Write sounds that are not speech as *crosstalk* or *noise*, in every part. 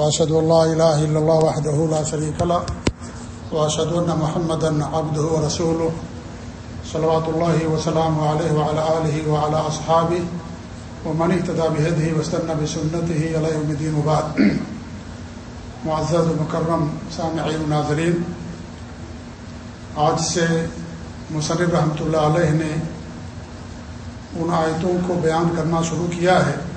واشهد ان لا اله الا الله وحده لا شريك له واشهد ان محمدا عبده ورسوله، صلوات الله وسلامه عليه وعلى اله وعلى اصحابه ومن اهتدى بهديه واستنى بسنته الى يوم الدين وبعد. *clears throat* معزز مکرم سامعین ناظرین، آج سے مصنف رحمۃ اللہ علیہ نے ان آیتوں کو بیان کرنا شروع کیا ہے۔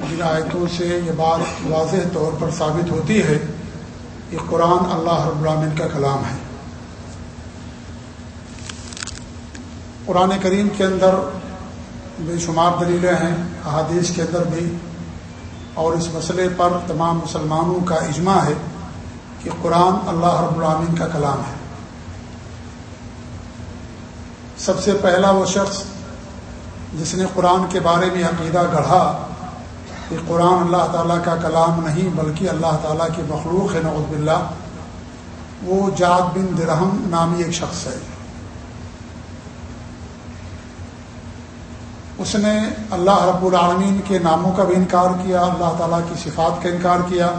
جن آیتوں سے یہ بات واضح طور پر ثابت ہوتی ہے کہ قرآن اللہ رب العالمین کا کلام ہے۔ قرآن کریم کے اندر بے شمار دلیلیں ہیں، احادیث کے اندر بھی۔ اور اس مسئلے پر تمام مسلمانوں کا اجماع ہے کہ قرآن اللہ رب العالمین کا کلام ہے۔ سب سے پہلا وہ شخص جس نے قرآن کے بارے میں عقیدہ گڑھا کہ قرآن اللہ تعالیٰ کا کلام نہیں بلکہ اللہ تعالیٰ کی مخلوق ہے، نعوذ باللہ۔ وہ جاد بن درہم نامی ایک شخص ہے۔ اس نے اللہ رب العالمین کے ناموں کا بھی انکار کیا، اللہ تعالیٰ کی صفات کا انکار کیا۔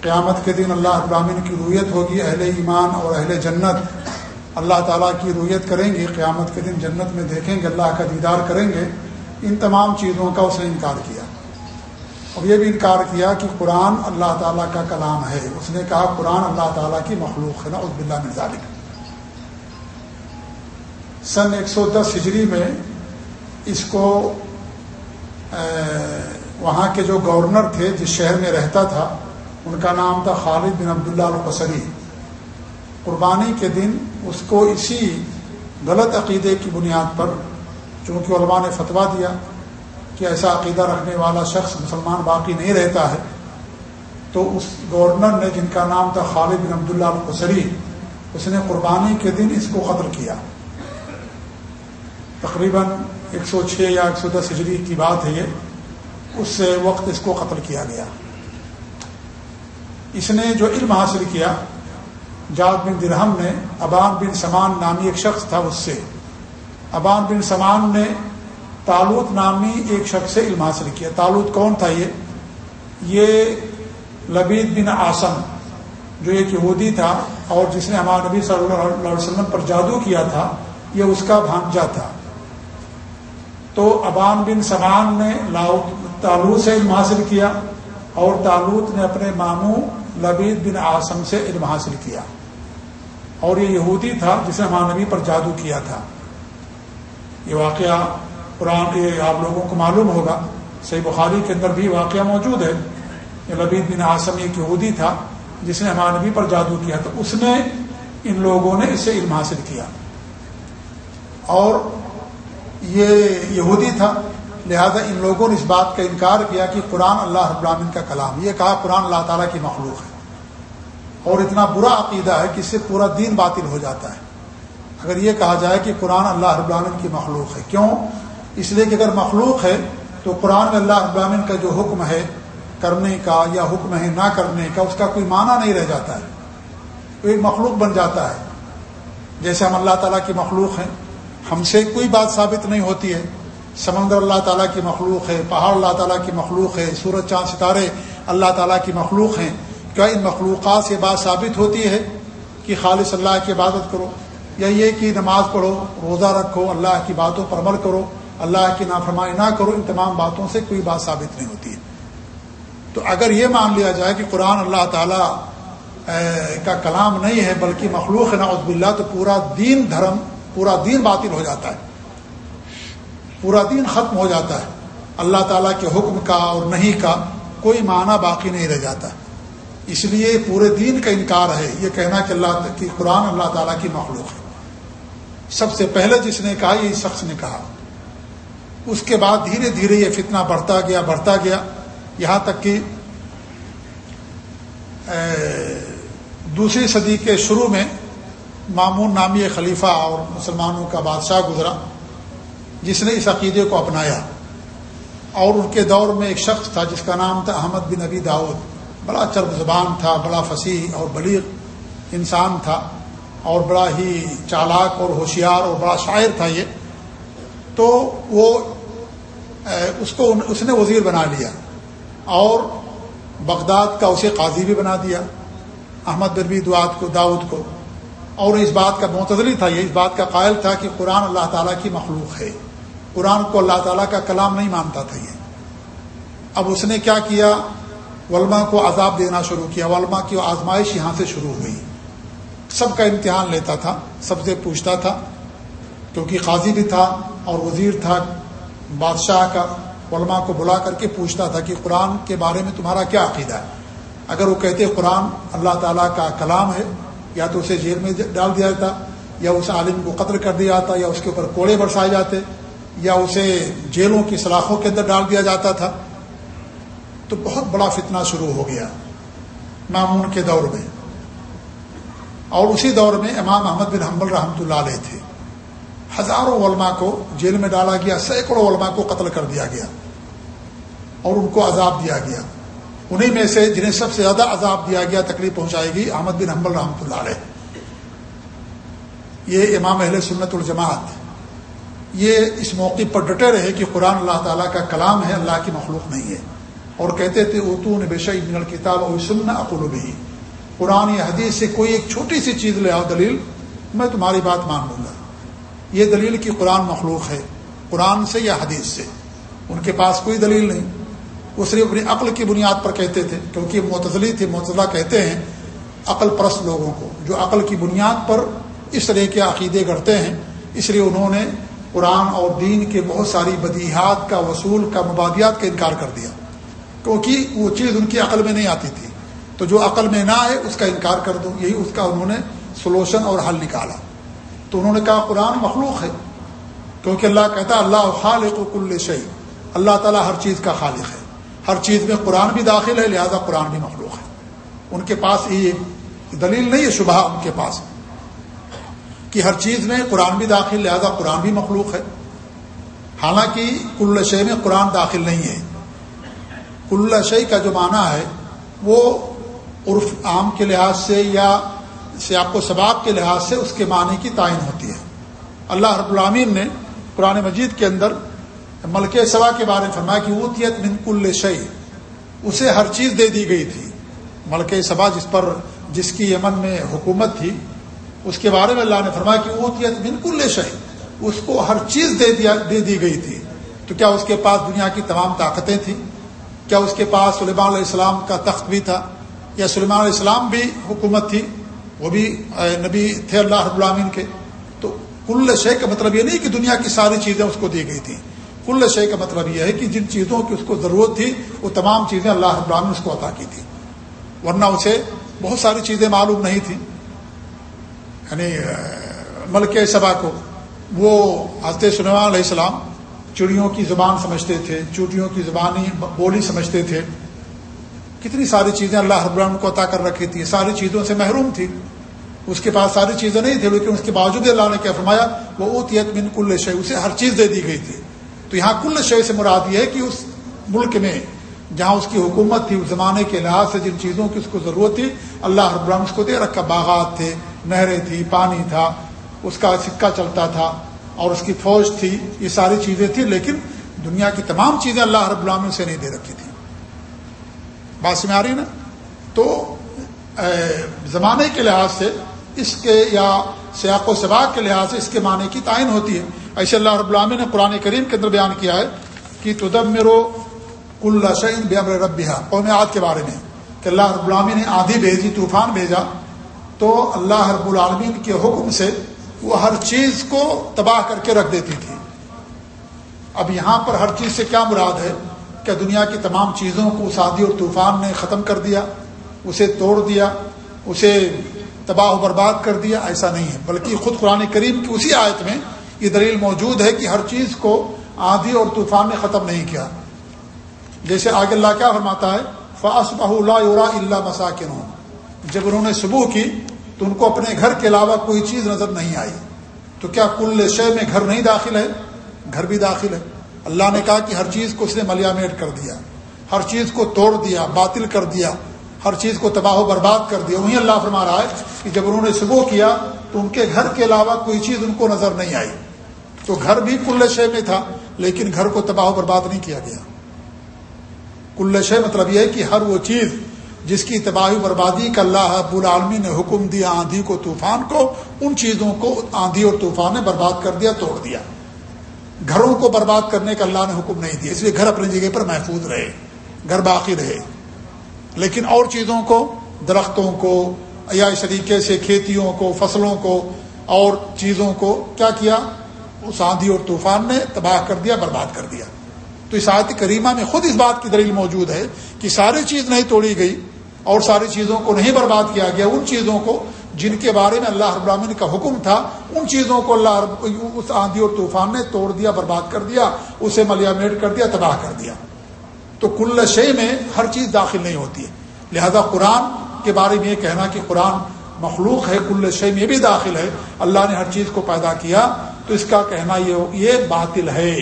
قیامت کے دن اللہ رب العالمین کی رویت ہوگی، اہل ایمان اور اہل جنت۔ اللہ تعالیٰ کی رویت کریں گے، قیامت کے دن جنت میں دیکھیں گے، اللہ کا دیدار کریں گے۔ ان تمام چیزوں کا اس نے انکار کیا۔ اور یہ بھی انکار کیا کہ قرآن اللہ تعالیٰ کا کلام ہے۔ اس نے کہا قرآن اللہ تعالیٰ کی مخلوق ہے نا عزب اللہ مرزالک سن ایک سو دس ہجری میں اس کو وہاں کے جو گورنر تھے، جس شہر میں رہتا تھا، ان کا نام تھا خالد بن عبداللہ القصری قربانی کے دن اس کو اسی غلط عقیدے کی بنیاد پر، چونکہ علماء نے فتویٰ دیا کہ ایسا عقیدہ رکھنے والا شخص مسلمان باقی نہیں رہتا ہے، تو اس گورنر نے جن کا نام تھا خالد بن عبداللہ القصری اس نے قربانی کے دن اس کو قتل کیا۔ تقریباً ایک سو چھ یا ایک سو دس ہجری کی بات ہے یہ، اس سے وقت اس کو قتل کیا گیا۔ اس نے جو علم حاصل کیا، جاد بن درہم نے ابان بن سمان نامی ایک شخص تھا اس سے۔ ابان بن سمان نے تالوت نامی ایک شخص سے علم حاصل کیا۔ تالوت کون تھا یہ؟ یہ لبید بن آسم جو ایک یہودی تھا اور جس نے ہمارے نبی صلی اللہ علیہ وسلم پر جادو کیا تھا، یہ اس کا بھانجا تھا۔ تو ابان بن سمان نے تالوت سے علم حاصل کیا اور تالوت نے اپنے ماموں لبید بن آسم سے علم حاصل کیا۔ اور یہ یہودی تھا جس نے مانوی پر جادو کیا تھا۔ یہ واقعہ قرآن کے آپ لوگوں کو معلوم ہوگا، صحیح بخاری کے اندر بھی واقعہ موجود ہے۔ لبید بن آسم ایک یہودی تھا، جس نے مانوی پر جادو کیا تو اس نے ان لوگوں نے اسے علم حاصل کیا۔ اور یہ یہودی تھا، لہذا ان لوگوں نے اس بات کا انکار کیا کہ قرآن اللہ رب العالمین کا کلام، یہ کہا قرآن اللہ تعالیٰ کی مخلوق ہے۔ اور اتنا برا عقیدہ ہے کہ اس سے پورا دین باطل ہو جاتا ہے۔ اگر یہ کہا جائے کہ قرآن اللہ رب العالمین کی مخلوق ہے، کیوں؟ اس لیے کہ اگر مخلوق ہے تو قرآن میں اللہ رب العالمین کا جو حکم ہے کرنے کا یا حکم ہے نہ کرنے کا، اس کا کوئی معنی نہیں رہ جاتا ہے۔ تو ایک مخلوق بن جاتا ہے۔ جیسے ہم اللہ تعالیٰ کی مخلوق ہیں، ہم سے کوئی بات ثابت نہیں ہوتی ہے۔ سمندر اللہ تعالیٰ کی مخلوق ہے، پہاڑ اللہ تعالیٰ کی مخلوق ہے، سورج، چاند، ستارے اللہ تعالیٰ کی مخلوق ہیں۔ کیا ان مخلوقات سے بات ثابت ہوتی ہے کہ خالص اللہ کی عبادت کرو؟ یا یہ کہ نماز پڑھو، روزہ رکھو، اللہ کی باتوں پر عمل کرو؟ اللہ کی نافرمانی نہ کرو، ان تمام باتوں سے کوئی بات ثابت نہیں ہوتی ہے۔ تو اگر یہ مان لیا جائے کہ قرآن اللہ تعالیٰ کا کلام نہیں ہے، بلکہ مخلوق ہے عزب اللہ تو پورا دین دھرم، پورا دین باطل ہو جاتا ہے۔ پورا دین ختم ہو جاتا ہے۔ اللہ تعالیٰ کے حکم کا اور نہیں کا کوئی معنی باقی نہیں رہ جاتا۔ اس لیے پورے دین کا انکار ہے، یہ کہنا کہ اللہ کی قرآن اللہ تعالیٰ کی مخلوق ہے۔ سب سے پہلے جس نے کہا یہ شخص نے کہا۔ اس کے بعد دھیرے دھیرے یہ فتنہ بڑھتا گیا بڑھتا گیا۔ یہاں تک کہ دوسری صدی کے شروع میں معمون نامی خلیفہ اور مسلمانوں کا بادشاہ گزرا، جس نے اس عقیدے کو اپنایا۔ اور ان کے دور میں ایک شخص تھا جس کا نام تھا احمد بن نبی داود بڑا چرب زبان تھا، بڑا فصیح اور بلیغ انسان تھا اور بڑا ہی چالاک اور ہوشیار اور بڑا شاعر تھا یہ۔ تو وہ اس کو اس نے وزیر بنا لیا اور بغداد کا اسے قاضی بھی بنا دیا، احمد بربی دعات کو، داؤد کو۔ اور اس بات کا معتدلی تھا یہ، اس بات کا قائل تھا کہ قرآن اللہ تعالیٰ کی مخلوق ہے۔ قرآن کو اللہ تعالیٰ کا کلام نہیں مانتا تھا یہ۔ اب اس نے کیا کیا؟ علماء کو عذاب دینا شروع کیا۔ علماء کی آزمائش یہاں سے شروع ہوئی۔ سب کا امتحان لیتا تھا، سب سے پوچھتا تھا، کیونکہ قاضی بھی تھا اور وزیر تھا۔ بادشاہ کا علماء کو بلا کر کے پوچھتا تھا کہ قرآن کے بارے میں تمہارا کیا عقیدہ ہے؟ اگر وہ کہتے قرآن اللہ تعالیٰ کا کلام ہے، یا تو اسے جیل میں ڈال دیا جاتا، یا اس عالم کو قتل کر دیا جاتا، یا اس کے اوپر کوڑے برسائے جاتے، یا اسے جیلوں کی سلاخوں کے اندر ڈال دیا جاتا تھا۔ تو بہت بڑا فتنہ شروع ہو گیا مامون کے دور میں۔ اور اسی دور میں امام احمد بن حمبل رحمۃ اللہ علیہ تھے۔ ہزاروں علماء کو جیل میں ڈالا گیا، سینکڑوں علماء کو قتل کر دیا گیا اور ان کو عذاب دیا گیا۔ انہیں میں سے جنہیں سب سے زیادہ عذاب دیا گیا، تکلیف پہنچائے گی احمد بن حمبل رحمۃ اللہ علیہ۔ یہ امام اہل سنت الجماعت یہ اس موقع پر ڈٹے رہے کہ قرآن اللہ تعالیٰ کا کلام ہے، اللہ کی مخلوق نہیں ہے۔ اور کہتے تھے اتون بے من الکتاب اور سننا اقول بھی قرآن یا حدیث سے کوئی ایک چھوٹی سی چیز لے آؤ دلیل، میں تمہاری بات مان لوں گا۔ یہ دلیل کی قرآن مخلوق ہے، قرآن سے یا حدیث سے؟ ان کے پاس کوئی دلیل نہیں۔ وہ صرف اپنی عقل کی بنیاد پر کہتے تھے، کیونکہ معتزلی تھے، معتزلہ کہتے ہیں عقل پرست لوگوں کو، جو عقل کی بنیاد پر اس طرح کے عقیدے کرتے ہیں۔ اس لیے انہوں نے قرآن اور دین کے بہت ساری بدیہات کا، وصول کا، مبادیات کا انکار کر دیا۔ کیونکہ وہ چیز ان کی عقل میں نہیں آتی تھی۔ تو جو عقل میں نہ آئے، اس کا انکار کر دو۔ یہی اس کا انہوں نے سلوشن اور حل نکالا۔ تو انہوں نے کہا قرآن مخلوق ہے، کیونکہ اللہ کہتا اللہ خالق و کل شعی اللہ تعالیٰ ہر چیز کا خالق ہے۔ ہر چیز میں قرآن بھی داخل ہے، لہذا قرآن بھی مخلوق ہے۔ ان کے پاس یہ دلیل نہیں ہے، شبہ ان کے پاس کہ ہر چیز میں قرآن بھی داخل، لہذا قرآن بھی مخلوق ہے۔ حالانکہ کل شے میں قرآن داخل نہیں ہے۔ کل شعی کا جو معنی ہے، وہ عرف عام کے لحاظ سے یا سیاق و سباق کے لحاظ سے اس کے معنی کی تعین ہوتی ہے۔ اللہ رب العامین نے قرآن مجید کے اندر ملک سبا کے بارے میں فرمایا کہ اوتیت من کل شعی اسے ہر چیز دے دی گئی تھی۔ ملک سبا جس پر جس کی یمن میں حکومت تھی، اس کے بارے میں اللہ نے فرمایا کہ اوتیت من کل شعی اس کو ہر چیز دے دیا، دے دی گئی تھی۔ تو کیا اس کے پاس دنیا کی تمام طاقتیں تھیں؟ کیا اس کے پاس سلیمان علیہ السلام کا تخت بھی تھا؟ یا سلیمان علیہ السلام بھی حکومت تھی؟ وہ بھی نبی تھے اللہ رب العامین کے۔ تو کل شے کا مطلب یہ نہیں کہ دنیا کی ساری چیزیں اس کو دی گئی تھیں۔ کل شے کا مطلب یہ ہے کہ جن چیزوں کی اس کو ضرورت تھی، وہ تمام چیزیں اللہ رب العامن اس کو عطا کی تھی ورنہ اسے بہت ساری چیزیں معلوم نہیں تھیں۔ یعنی ملک سبا کو وہ حضرت سلیمان علیہ السلام چڑیوں کی زبان سمجھتے تھے، چوٹیوں کی زبانی بولی سمجھتے تھے۔ کتنی ساری چیزیں اللہ حبران کو عطا کر رکھی تھی، ساری چیزوں سے محروم تھی۔ اس کے پاس ساری چیزیں نہیں تھیں، لیکن اس کے باوجود اللہ نے کیا فرمایا، وہ اوتیت من کل شے اسے ہر چیز دے دی گئی تھی۔ تو یہاں کل شے سے مراد یہ ہے کہ اس ملک میں جہاں اس کی حکومت تھی، اس زمانے کے لحاظ سے جن چیزوں کی اس کو ضرورت تھی، اللہ حبران اس کو دے رکھا۔ باغات تھے، نہریں تھی پانی تھا، اس کا سکہ چلتا تھا اور اس کی فوج تھی، یہ ساری چیزیں تھیں، لیکن دنیا کی تمام چیزیں اللہ رب العالمین سے نہیں دے رکھی تھیں بات میں آ رہی نا؟ تو زمانے کے لحاظ سے اس کے یا سیاق و سباق کے لحاظ سے اس کے معنی کی تعین ہوتی ہے۔ ایسے اللہ رب العالمین نے قرآن کریم کے اندر بیان کیا ہے کہ تدب میرو کل شعین بے ربیہ قوم عاد کے بارے میں، کہ اللہ رب العالمین نے آندھی بھیجی، طوفان بھیجا۔ تو اللہ رب العالمین کے حکم سے وہ ہر چیز کو تباہ کر کے رکھ دیتی تھی۔ اب یہاں پر ہر چیز سے کیا مراد ہے؟ کہ دنیا کی تمام چیزوں کو سادی اور طوفان نے ختم کر دیا، اسے توڑ دیا، اسے تباہ و برباد کر دیا، ایسا نہیں ہے۔ بلکہ خود قرآن کریم کی اسی آیت میں یہ دلیل موجود ہے کہ ہر چیز کو آندھی اور طوفان نے ختم نہیں کیا۔ جیسے آگے اللہ کیا فرماتا ہے فاس بہ اللہ اللہ مساکن جب انہوں نے صبح کی تو ان کو اپنے گھر کے علاوہ کوئی چیز نظر نہیں آئی۔ تو کیا کل شے میں گھر نہیں داخل ہے؟ گھر بھی داخل ہے۔ اللہ نے کہا کہ ہر چیز کو اس نے ملیا میٹ کر دیا، ہر چیز کو توڑ دیا، باطل کر دیا، ہر چیز کو تباہ و برباد کر دیا۔ وہیں اللہ فرما رہا ہے کہ جب انہوں نے صبح کیا تو ان کے گھر کے علاوہ کوئی چیز ان کو نظر نہیں آئی۔ تو گھر بھی کل شے میں تھا، لیکن گھر کو تباہ و برباد نہیں کیا گیا۔ کل شے مطلب یہ ہے کہ ہر وہ چیز جس کی تباہی بربادی کا اللہ اب العالمی نے حکم دیا، آندھی کو، طوفان کو، ان چیزوں کو آندھی اور طوفان نے برباد کر دیا، توڑ دیا۔ گھروں کو برباد کرنے کا اللہ نے حکم نہیں دیا، اس لیے گھر اپنی جگہ پر محفوظ رہے، گھر باقی رہے۔ لیکن اور چیزوں کو، درختوں کو یا اس طریقے سے، کھیتیوں کو، فصلوں کو اور چیزوں کو کیا کیا؟ اس آندھی اور طوفان نے تباہ کر دیا، برباد کر دیا۔ تو اس آیت کریمہ میں خود اس بات کی دلیل موجود ہے کہ ساری چیز نہیں توڑی گئی اور ساری چیزوں کو نہیں برباد کیا گیا، ان چیزوں کو جن کے بارے میں اللہ ابراہین کا حکم تھا، ان چیزوں کو اللہ اس آندھی اور طوفان نے توڑ دیا، برباد کر دیا، اسے ملیا میٹ کر دیا، تباہ کر دیا۔ تو کل شے میں ہر چیز داخل نہیں ہوتی ہے۔ لہذا قرآن کے بارے میں یہ کہنا کہ قرآن مخلوق ہے، کل شے میں بھی داخل ہے، اللہ نے ہر چیز کو پیدا کیا، تو اس کا کہنا یہ باطل ہے۔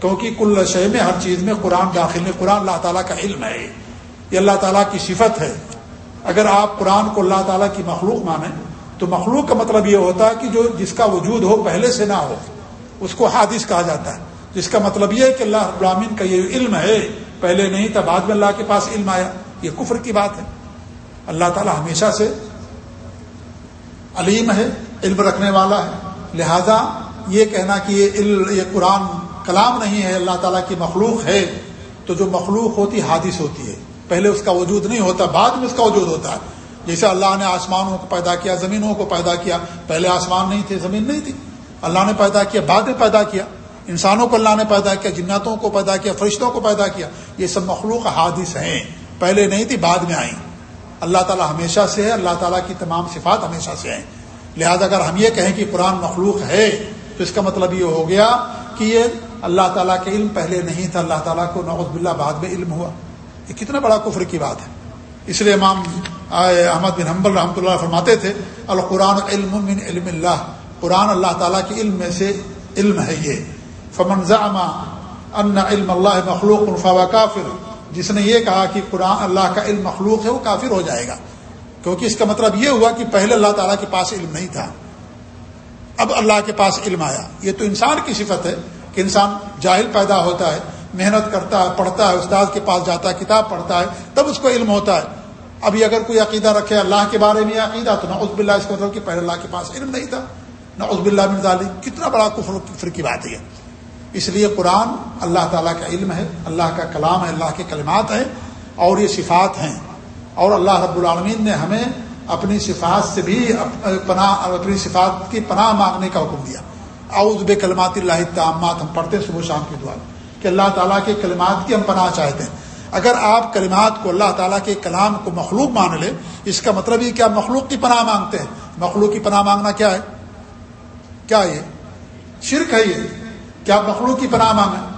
کیونکہ کل شے میں ہر چیز میں قرآن داخل ہے قرآن اللہ تعالیٰ کا علم ہے۔ یہ اللہ تعالیٰ کی صفت ہے۔ اگر آپ قرآن کو اللہ تعالیٰ کی مخلوق مانیں، تو مخلوق کا مطلب یہ ہوتا ہے کہ جو جس کا وجود ہو پہلے سے نہ ہو، اس کو حادث کہا جاتا ہے۔ جس کا مطلب یہ ہے کہ اللہ ابراہین کا یہ علم ہے، پہلے نہیں تھا، بعد میں اللہ کے پاس علم آیا۔ یہ کفر کی بات ہے۔ اللہ تعالیٰ ہمیشہ سے علیم ہے، علم رکھنے والا ہے۔ لہذا یہ کہنا کہ یہ علم، یہ قرآن کلام نہیں ہے، اللہ تعالیٰ کی مخلوق ہے۔ تو جو مخلوق ہوتی، حادث ہوتی ہے۔ پہلے اس کا وجود نہیں ہوتا، بعد میں اس کا وجود ہوتا ہے۔ جیسے اللہ نے آسمانوں کو پیدا کیا، زمینوں کو پیدا کیا، پہلے آسمان نہیں تھے، زمین نہیں تھی۔ اللہ نے پیدا کیا، بعد میں پیدا کیا۔ انسانوں کو اللہ نے پیدا کیا، جناتوں کو پیدا کیا، فرشتوں کو پیدا کیا۔ یہ سب مخلوق حادث ہیں۔ پہلے نہیں تھی، بعد میں آئیں۔ اللہ تعالیٰ ہمیشہ سے ہے، اللہ تعالیٰ کی تمام صفات ہمیشہ سے ہیں۔ لہذا اگر ہم یہ کہیں کہ قرآن مخلوق ہے، تو اس کا مطلب یہ ہو گیا کہ یہ اللہ تعالیٰ کے علم پہلے نہیں تھا، اللہ تعالیٰ کو نعوذ باللہ بعد میں علم ہوا۔ یہ کتنا بڑا کفر کی بات ہے۔ اس لیے امام احمد بن حمبل رحمۃ اللہ فرماتے تھے، القرآن علم من علم اللہ۔ قرآن اللہ تعالیٰ کے علم میں سے علم ہے یہ۔ فمن زعما ان علم اللہ مخلوق الفا کافر۔ جس نے یہ کہا کہ قرآن اللہ کا علم مخلوق ہے، وہ کافر ہو جائے گا۔ کیونکہ اس کا مطلب یہ ہوا کہ پہلے اللہ تعالیٰ کے پاس علم نہیں تھا۔ اب اللہ کے پاس علم آیا۔ یہ تو انسان کی صفت ہے کہ انسان جاہل پیدا ہوتا ہے محنت کرتا ہے، پڑھتا ہے، استاد کے پاس جاتا ہے، کتاب پڑھتا ہے، تب اس کو علم ہوتا ہے۔ ابھی اگر کوئی عقیدہ رکھے اللہ کے بارے میں عقیدہ تو نہ عزب اللہ اس کا مطلب کہ پہلے اللہ کے پاس علم نہیں تھا۔ نہ عزب اللہ مرزالی کتنا بڑا کفر کفر کی بات ہے اس لیے قرآن اللہ تعالیٰ کا علم ہے، اللہ کا کلام ہے، اللہ کے کلمات ہیں اور یہ صفات ہیں۔ اور اللہ رب العالمین نے ہمیں اپنی صفات سے بھی پناہ، اپنی صفات کی پناہ مانگنے کا حکم دیا۔ اعوذ بے کلمات اللہ تعمات ہم پڑھتے ہیں صبح شام کی دعا۔ کہ اللہ تعالیٰ کے کلمات کی ہم پناہ چاہتے ہیں۔ اگر آپ کلمات کو اللہ تعالیٰ کے کلام کو مخلوق مان لیں، اس کا مطلب یہ کہ آپ مخلوق کی پناہ مانگتے ہیں۔ مخلوق کی پناہ مانگنا کیا ہے؟ کیا یہ؟ شرک ہے یہ کیا مخلوق کی پناہ مانگیں۔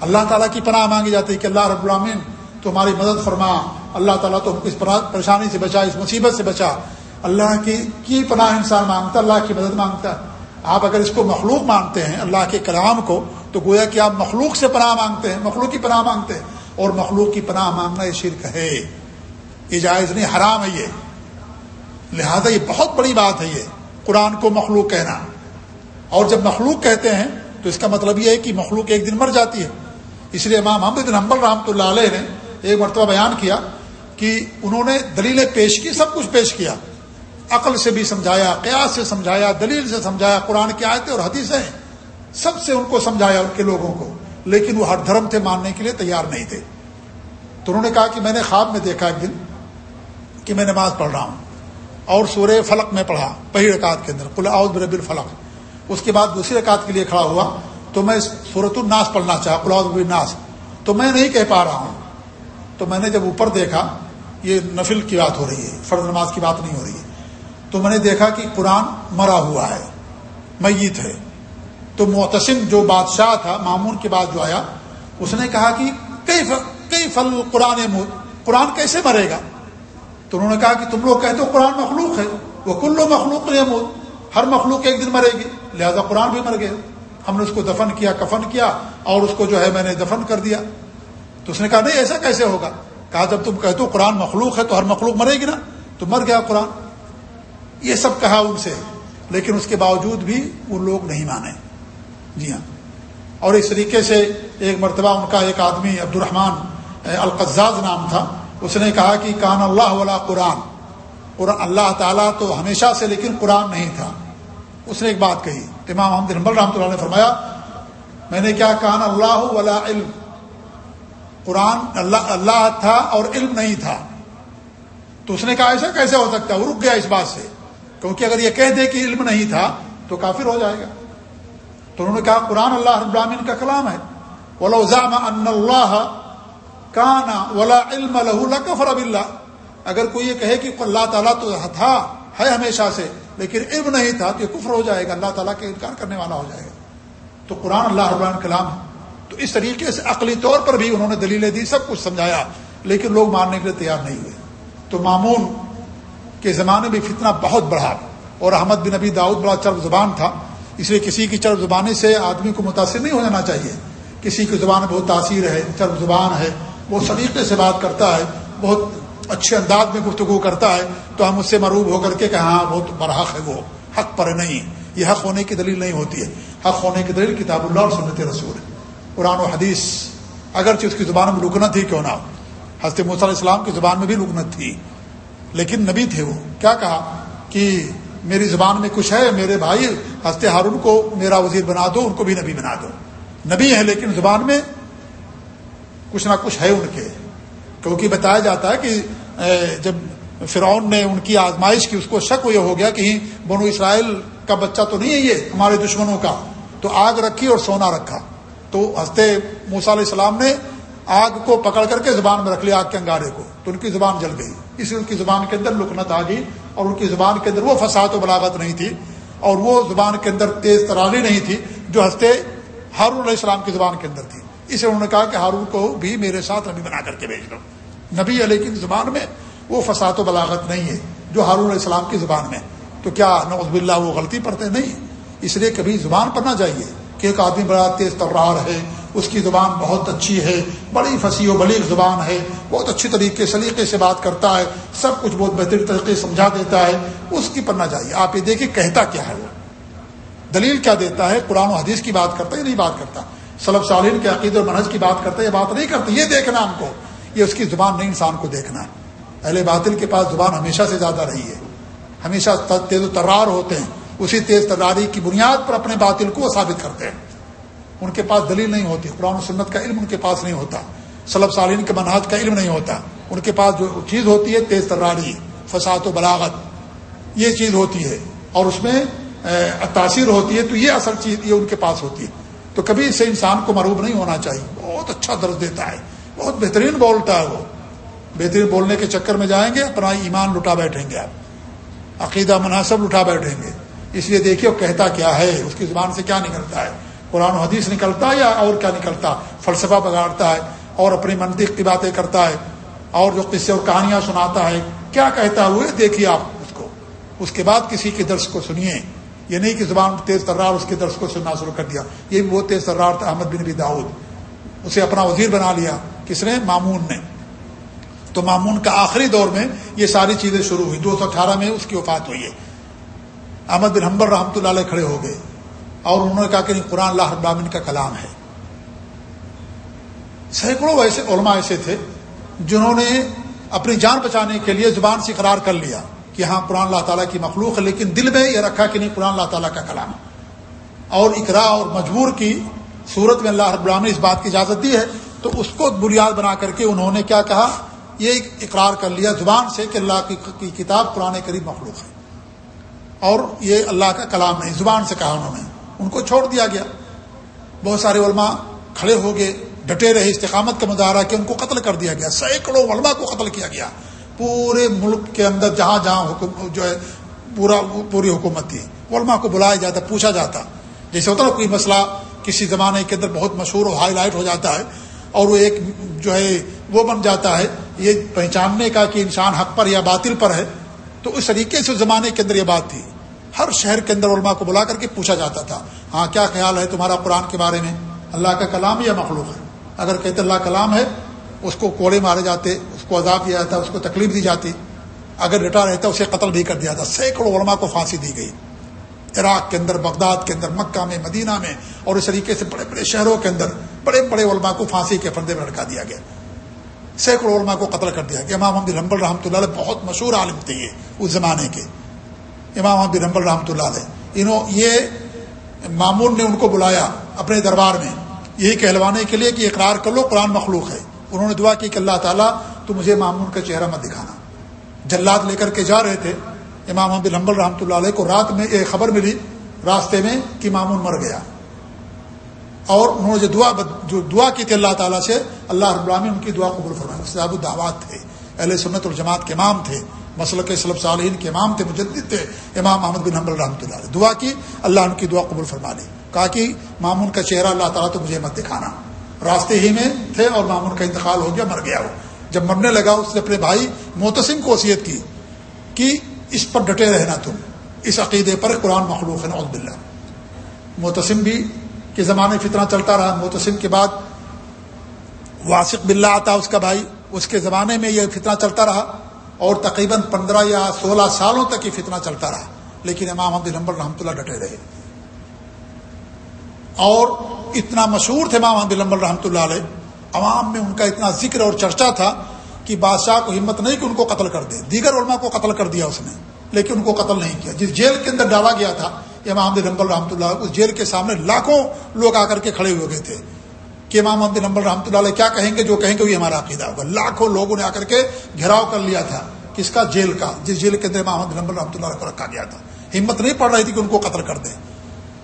اللہ تعالیٰ کی پناہ مانگی جاتی ہے کہ اللہ رب العامن تمہاری مدد فرما۔ اللہ تعالیٰ تو اس پریشانی سے بچا، اس مصیبت سے بچا۔ اللہ کی کی پناہ انسان مانگتا اللہ کی مدد مانگتا ہے۔ آپ اگر اس کو مخلوق مانگتے ہیں، اللہ کے کلام کو تو گویا کہ آپ مخلوق سے پناہ مانگتے ہیں، مخلوق کی پناہ مانگتے ہیں، اور مخلوق کی پناہ مانگنا یہ شرک ہے۔ یہ جائز نہیں، حرام ہے یہ۔ لہذا یہ بہت بڑی بات ہے یہ، قرآن کو مخلوق کہنا۔ اور جب مخلوق کہتے ہیں، تو اس کا مطلب یہ ہے کہ مخلوق ایک دن مر جاتی ہے۔ اس لیے امام محمد بن حمبل رحمۃ اللہ علیہ نے ایک مرتبہ بیان کیا کہ انہوں نے دلیلیں پیش کی، سب کچھ پیش کیا۔ عقل سے بھی سمجھایا، قیاس سے سمجھایا، دلیل سے سمجھایا، قرآن کی آیتیں اور حدیثیں سب سے ان کو سمجھایا ان کے لوگوں کو، لیکن وہ ہر دھرم تھے ماننے کے لیے تیار نہیں تھے۔ تو انہوں نے کہا کہ میں نے خواب میں دیکھا ایک دن کہ میں نماز پڑھ رہا ہوں اور سورہ فلق میں پڑھا، پہلی رکعت کے اندر کل آؤز برب الفلق۔ اس کے بعد دوسری رکعت کے لیے کھڑا ہوا، تو میں صورت الناس پڑھنا چاہا قلاؤد الناس۔ تو میں نہیں کہہ پا رہا ہوں۔ تو میں نے جب اوپر دیکھا، یہ نفل کی بات ہو رہی ہے، فرض نماز کی بات نہیں ہو رہی ہے۔ تو میں نے دیکھا کہ قرآن مرا ہوا ہے، میت ہے۔ تو معتصم جو بادشاہ تھا معمون کے بعد جو آیا، اس نے کہا کہ کئی کئی فل قرآن قرآن کیسے مرے گا؟ تو انہوں نے کہا کہ تم لوگ کہتے ہو قرآن مخلوق ہے، وہ کلو مخلوق نہیں ہر مخلوق ایک دن مرے گی، لہذا قرآن بھی مر گئے ہم نے اس کو دفن کیا، کفن کیا، اور اس کو جو ہے میں نے دفن کر دیا۔ تو اس نے کہا، نہیں، ایسا کیسے ہوگا؟ کہا، جب تم کہتے ہو قرآن مخلوق ہے تو ہر مخلوق مرے گی نا، تو مر گیا قرآن۔ یہ سب کہا ان سے، لیکن اس کے باوجود بھی وہ لوگ نہیں مانے۔ جی ہاں۔ اور اس طریقے سے ایک مرتبہ ان کا ایک آدمی عبد الرحمان القزاز نام تھا۔ اس نے کہا کہ کان اللہ والا قرآن۔ قرآن، اللہ تعالیٰ تو ہمیشہ سے لیکن قرآن نہیں تھا۔ اس نے ایک بات کہی۔ امام محمد رحمۃ اللہ نے فرمایا، میں نے کیا کہا اللہ ولا علم۔ قرآن اللہ اللہ تھا اور علم نہیں تھا۔ تو اس نے کہا، ایسا کیسے ہو سکتا ہے؟ وہ رک گیا اس بات سے۔ کیونکہ اگر یہ کہہ دے کہ علم نہیں تھا، تو کافر ہو جائے گا۔ تو انہوں نے کہا قرآن اللہ رب العالمین کا کلام ہے۔ ولا ان اللہ کانا ولا علم لہ کفر اللہ اگر کوئی یہ کہے کہ اللہ تعالیٰ تو تھا، ہے ہمیشہ سے، لیکن علم نہیں تھا، تو یہ کفر ہو جائے گا، اللہ تعالیٰ کے انکار کرنے والا ہو جائے گا۔ تو قرآن اللہ رب کلام ہے۔ تو اس طریقے سے عقلی طور پر بھی انہوں نے دلیلیں دی، سب کچھ سمجھایا، لیکن لوگ ماننے کے لیے تیار نہیں ہوئے۔ تو معمون کے زمانے میں فتنہ بہت بڑھا، اور احمد بن نبی داؤد بڑا چرب زبان تھا۔ اس لیے کسی کی چرب زبانی سے آدمی کو متاثر نہیں ہو جانا چاہیے۔ کسی کی زبان بہت تاثیر ہے، چرب زبان ہے، وہ سلیقے سے بات کرتا ہے، بہت اچھے انداز میں گفتگو کرتا ہے، تو ہم اس سے مروب ہو کر کے کہ ہاں بہت برحق ہے، وہ حق پر نہیں یہ حق ہونے کی دلیل نہیں ہوتی ہے۔ حق ہونے کی دلیل کتاب اللہ اور سنت رسول ہے۔ قرآن و حدیث، اگرچہ اس کی زبان میں لکنت تھی، کیوں نہ حضرت علیہ السلام کی زبان میں بھی لکنت تھی، لیکن نبی تھے وہ۔ کیا کہا؟ کہ میری زبان میں کچھ ہے، میرے بھائی ہنستے ہارون کو میرا وزیر بنا دو، ان کو بھی نبی بنا دو۔ نبی ہے لیکن زبان میں کچھ نہ کچھ ہے ان کے۔ کیونکہ بتایا جاتا ہے کہ جب فرعون نے ان کی آزمائش کی، اس کو شک یہ ہو گیا کہ بنو اسرائیل کا بچہ تو نہیں ہے یہ، ہمارے دشمنوں کا۔ تو آگ رکھی اور سونا رکھا۔ تو ہنستے موسا علیہ السلام نے آگ کو پکڑ کر کے زبان میں رکھ لیا، آگ کے انگارے کو۔ تو ان کی زبان جل گئی۔ اس لیے ان کی زبان کے اندر لکنت آ گئی۔ اور ان کی زبان کے اندر وہ فساد و بلاغت نہیں تھی اور وہ زبان کے اندر تیز ترالی نہیں تھی جو ہنستے ہارون علیہ السلام کی زبان کے اندر تھی۔ اسے انہوں نے کہا کہ ہارون کو بھی میرے ساتھ نبی بنا کر کے بھیج دو۔ نبی علیہ کی زبان میں وہ فساد و بلاغت نہیں ہے جو ہارون علیہ السلام کی زبان میں۔ تو کیا نوز باللہ وہ غلطی پڑھتے؟ نہیں۔ اس لیے کبھی زبان پر نہ جائیے کہ ایک آدمی بڑا تیز ترار ہے اس کی زبان بہت اچھی ہے، بڑی فصیح و بلیغ زبان ہے، بہت اچھی طریقے، سلیقے سے بات کرتا ہے، سب کچھ بہت بہترین طریقے سے سمجھا دیتا ہے، اس کی پر نہ جائیے آپ یہ دیکھیں کہتا کیا ہے وہ۔ دلیل کیا دیتا ہے؟ قرآن و حدیث کی بات کرتا ہے نہیں بات کرتا؟ سلب سالین کے عقید اور منہج کی بات کرتا ہے یہ بات نہیں کرتا؟ یہ دیکھنا ہم کو۔ یہ اس کی زبان نہیں، انسان کو دیکھنا۔ ہے اہل باطل کے پاس زبان ہمیشہ سے زیادہ رہی ہے۔ ہمیشہ تیز و ترار ہوتے ہیں۔ اسی تیز تراری کی بنیاد پر اپنے باطل کو ثابت کرتے ہیں۔ ان کے پاس دلیل نہیں ہوتی، قرآن و سنت کا علم ان کے پاس نہیں ہوتا سلب سالین کے مناج کا علم نہیں ہوتا۔ ان کے پاس جو چیز ہوتی ہے، تیز تراری، فساد و بلاغت، یہ چیز ہوتی ہے۔ اور اس میں تاثیر ہوتی ہے، تو یہ اصل چیز، یہ ان کے پاس ہوتی ہے۔ تو کبھی اس سے انسان کو مروب نہیں ہونا چاہیے۔ بہت اچھا درد دیتا ہے، بہت بہترین بولتا ہے وہ۔ بہترین بولنے کے چکر میں جائیں گے، اپنا ایمان لٹا بیٹھیں گے آپ۔ عقیدہ مناسب لٹا بیٹھیں گے۔ اس لیے دیکھیے، وہ کہتا کیا ہے؟ اس کی زبان سے کیا نکلتا ہے؟ قرآن و حدیث نکلتا ہے یا اور کیا نکلتا فلسفہ بگاڑتا ہے اور اپنی منطق کی باتیں کرتا ہے اور جو قصے اور کہانیاں سناتا ہے، کیا کہتا ہوئے دیکھیے آپ اس کو۔ اس کے بعد کسی کے درس کو سنیے۔ یہ نہیں کہ زبان تیز ترار اس کے درس کو سننا شروع کر دیا۔ یہ بھی وہ تیز ترار تھا، احمد بن نبی داؤد۔ اسے اپنا وزیر بنا لیا۔ کس نے؟ مامون نے۔ تو مامون کا آخری دور میں یہ ساری چیزیں شروع ہوئی دو سو اٹھارہ میں اس کی وفات ہوئی ہے۔ احمد بن حمبر رحمۃ اللہ علیہ کھڑے ہو گئے۔ اور انہوں نے کہا کہ نہیں، قرآن اللہ ابامن کا کلام ہے۔ سینکڑوں ایسے علماء ایسے تھے جنہوں نے اپنی جان بچانے کے لیے زبان سے قرار کر لیا کہ ہاں قرآن اللہ تعالیٰ کی مخلوق ہے، لیکن دل میں یہ رکھا کہ نہیں، قرآن اللہ تعالیٰ کا کلام اور اقرا اور مجبور کی صورت میں اللہ رب نے اس بات کی اجازت دی ہے۔ تو اس کو بنیاد بنا کر کے انہوں نے کیا کہا؟ یہ اقرار کر لیا زبان سے کہ اللہ کی کتاب قرآن قریب مخلوق ہے۔ اور یہ اللہ کا کلام نہیں زبان سے کہا انہوں نے۔ ان کو چھوڑ دیا گیا۔ بہت سارے علماء کھڑے ہو گئے، ڈٹے رہے، استقامت کا مظاہرہ کہ ان کو قتل کر دیا گیا۔ سینکڑوں علماء کو قتل کیا گیا۔ پورے ملک کے اندر جہاں جہاں حکم جو ہے، پورا پوری حکومت تھی۔ علماء کو بلایا جاتا، پوچھا جاتا۔ جیسے ہوتا نا، کوئی مسئلہ کسی زمانے کے اندر بہت مشہور اور ہائی لائٹ ہو جاتا ہے اور وہ ایک جو ہے، وہ بن جاتا ہے۔ یہ پہچاننے کا کہ انسان حق پر یا باطل پر ہے، تو اس طریقے سے زمانے کے اندر یہ بات تھی۔ ہر شہر کے اندر علماء کو بلا کر کے پوچھا جاتا تھا ہاں کیا خیال ہے تمہارا قرآن کے بارے میں؟ اللہ کا کلام یا مخلوق ہے؟ اگر کہتے اللہ کلام ہے، اس کو کوڑے مارے جاتے، اس کو عذاب دیا جاتا، اس کو تکلیف دی جاتی۔ اگر ڈٹا رہتا، اسے قتل بھی کر دیا جاتا۔ سینکڑوں علماء کو پھانسی دی گئی۔ عراق کے اندر، بغداد کے اندر، مکہ میں، مدینہ میں، اور اس طریقے سے بڑے بڑے شہروں کے اندر بڑے بڑے علماء کو پھانسی کے پردے میں لڑکا دیا گیا۔ سینکڑوں علماء کو قتل کر دیا کہ امام محمد حمبل رحمۃ اللہ علیہ بہت مشہور عالم تھے یہ، اس زمانے کے۔ امام محمد حمبل رحمۃ اللہ علیہ۔ انہوں یہ مامون نے ان کو بلایا اپنے دربار میں۔ یہی کہلوانے کے لیے کہ اقرار کر لو، قرآن مخلوق ہے۔ انہوں نے دعا کی کہ اللہ تعالیٰ تو مجھے مامون کا چہرہ مت دکھانا۔ جلات لے کر کے جا رہے تھے۔ امام محمد حمبل رحمۃ اللہ علیہ کو رات میں ایک خبر ملی راستے میں کہ مامون مر گیا۔ اور انہوں نے جو دعا جو دعا کی تھی اللہ تعالیٰ سے، اللہ رب العالمین ان کی دعا قبول فرمایا صاحب الدعوات تھے۔ اہل سنت الجماعت کے امام تھے۔ مسل کے صلب صالحین کے امام تھے، مجدد تھے، امام محمد بن حمل رحمۃ اللہ علیہ۔ دعا کی، اللہ ان کی دعا قبول فرما لی کہا کہ مامون کا چہرہ اللہ تعالیٰ تو مجھے مت دکھانا۔ راستے ہی میں تھے اور مامون کا انتقال ہو گیا، مر گیا وہ۔ جب مرنے لگا، اس نے اپنے بھائی محتسم کو وصیت کی کہ اس پر ڈٹے رہنا تم۔ اس عقیدے پر قرآن مخلوق ہے، نعوذ باللہ۔ محتسم بھی کے زمانے فتنہ چلتا رہا۔ محتسم کے بعد واسق بلّہ آتا اس کا بھائی۔ اس کے زمانے میں یہ فتنہ چلتا رہا۔ اور تقریباً پندرہ یا سولہ سالوں تک یہ فتنہ چلتا رہا۔ لیکن امام عبد الحمبر رحمۃ اللہ ڈٹے رہے۔ اور اتنا مشہور تھے امام عبد الحمبر رحمۃ اللہ علیہ۔ عوام میں ان کا اتنا ذکر اور چرچا تھا کہ بادشاہ کو ہمت نہیں کہ ان کو قتل کر دے۔ دیگر علماء کو قتل کر دیا اس نے، لیکن ان کو قتل نہیں کیا۔ جس جیل کے اندر ڈالا گیا تھا، امام عبد نمبر رحمۃ اللہ اس جیل کے سامنے لاکھوں لوگ آ کر کے کھڑے ہوئے گئے تھے۔ کہ امام عبد نمبر رحمۃ اللہ علیہ کیا کہیں گے؟ جو کہیں گے وہی ہمارا عقیدہ ہوگا۔ لاکھوں لوگوں نے آ کر کے گھیراؤ کر لیا تھا۔ کس کا؟ جیل کا۔ جس جیل کے اندر امام عبد نمبر رحمۃ اللہ علیہ کو رکھا گیا تھا۔ ہمت نہیں پڑ رہی تھی کہ ان کو قتل کر دیں۔